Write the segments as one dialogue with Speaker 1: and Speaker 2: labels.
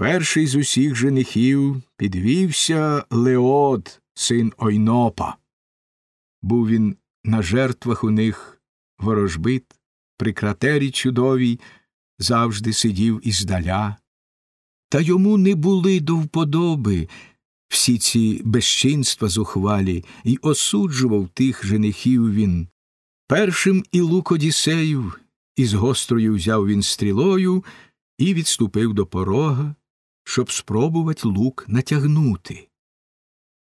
Speaker 1: Перший з усіх женихів підвівся Леод, син Ойнопа. Був він на жертвах у них ворожбит, при кратері чудовій завжди сидів іздаля. Та йому не були до вподоби всі ці безчинства зухвалі, і осуджував тих женихів він. Першим і лук Одіссеїв із гострою взяв він стрілою і відступив до порога, щоб спробувати лук натягнути.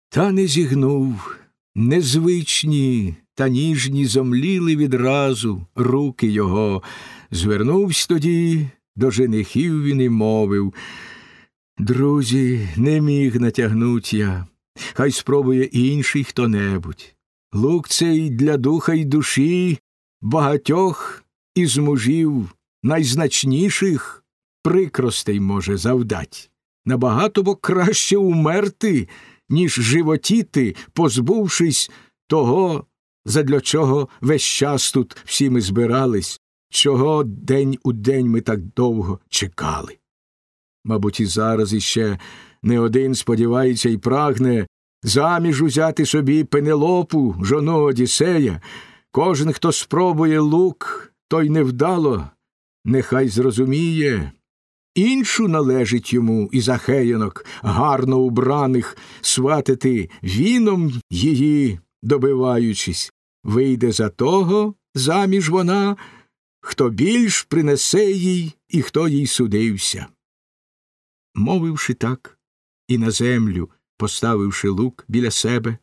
Speaker 1: Та не зігнув, незвичні та ніжні зомліли відразу руки його. Звернувся тоді до женихів він і мовив Друзі, не міг натягнуть я, хай спробує інший хто небудь. Лук цей для духа й душі багатьох із мужів найзначніших прикростей може завдать. Набагато бо краще умерти, ніж животіти, позбувшись того, задля чого весь час тут всі ми збирались, чого день у день ми так довго чекали. Мабуть, і зараз іще не один сподівається і прагне заміж узяти собі пенелопу, жону Одіссея. Кожен, хто спробує лук, той невдало, нехай зрозуміє. Іншу належить йому із ахеянок, гарно убраних, сватити віном її, добиваючись, вийде за того заміж вона, хто більш принесе їй і хто їй судився. Мовивши так, і на землю, поставивши лук біля себе,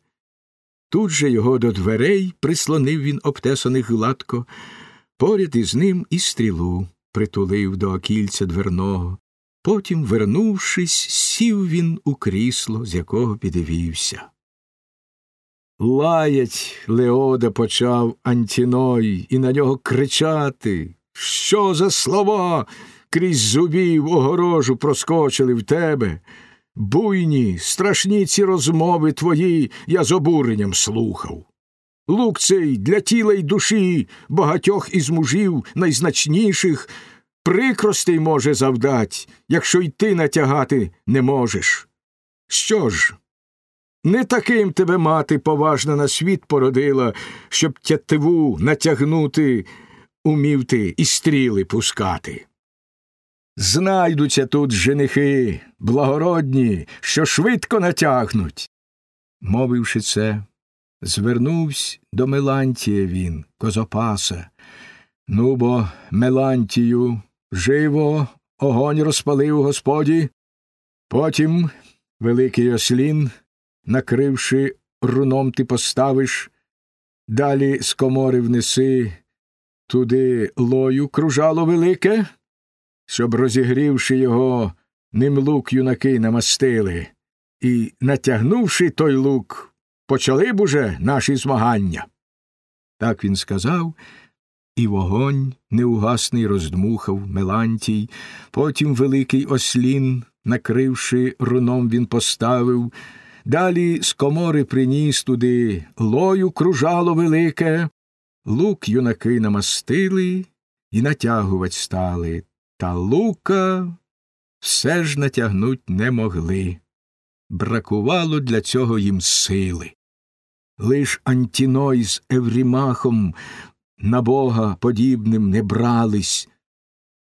Speaker 1: тут же його до дверей прислонив він обтесаних гладко, поряд із ним і стрілу притулив до окільця дверного. Потім, вернувшись, сів він у крісло, з якого підвівся. Лаять Леода почав Антіной і на нього кричати. Що за слова? Крізь зубів огорожу проскочили в тебе. Буйні, страшні ці розмови твої я з обуренням слухав. Лук цей для тіла й душі багатьох із мужів найзначніших прикростей може завдать, якщо й ти натягати не можеш. Що ж? Не таким тебе мати поважна на світ породила, щоб тятиву натягнути, умів ти і стріли пускати. Знайдуться тут женихи, благородні, що швидко натягнуть. Мовивши це, звернувся до Мелантія він, козопаса. Ну бо, Мелантію, живо огонь розпалив господі. Потім великий ослін, накривши руном, ти поставиш, далі з комори внеси туди лою кружало велике, щоб, розігрівши його, ним лук юнаки намастили, і, натягнувши той лук, почали б уже наші змагання. Так він сказав, і вогонь неугасний роздмухав Мелантій, потім великий ослін, накривши руном, він поставив, далі з комори приніс туди лою кружало велике, лук юнаки намастили і натягувать стали, та лука все ж натягнуть не могли. Бракувало для цього їм сили. Лиш Антіной з Еврімахом бога подібним не брались,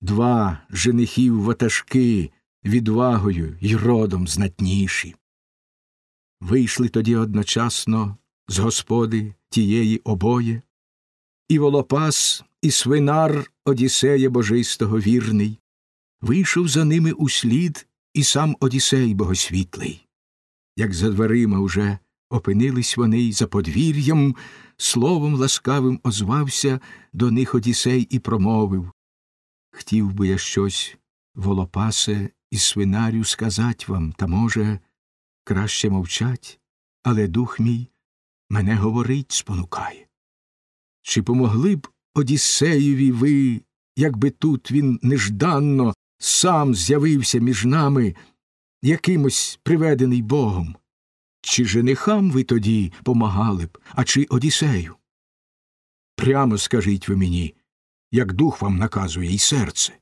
Speaker 1: два женихів ватажки відвагою й родом знатніші. Вийшли тоді одночасно з господи тієї обоє, і волопас, і свинар Одіссея божистого вірний, вийшов за ними услід і сам Одіссей богосвітлий. Як за дверима уже опинились вони за подвір'ям, словом ласкавим озвався до них Одісей і промовив Хотів би я щось, волопасе, і свинарю сказать вам, та, може, краще мовчать, але дух мій мене говорить спонукає. Чи помогли б Одіссеєві ви, якби тут він нежданно сам з'явився між нами, якимось приведений Богом? Чи женихам ви тоді помагали б, а чи Одіссею? Прямо скажіть ви мені, як дух вам наказує і серце.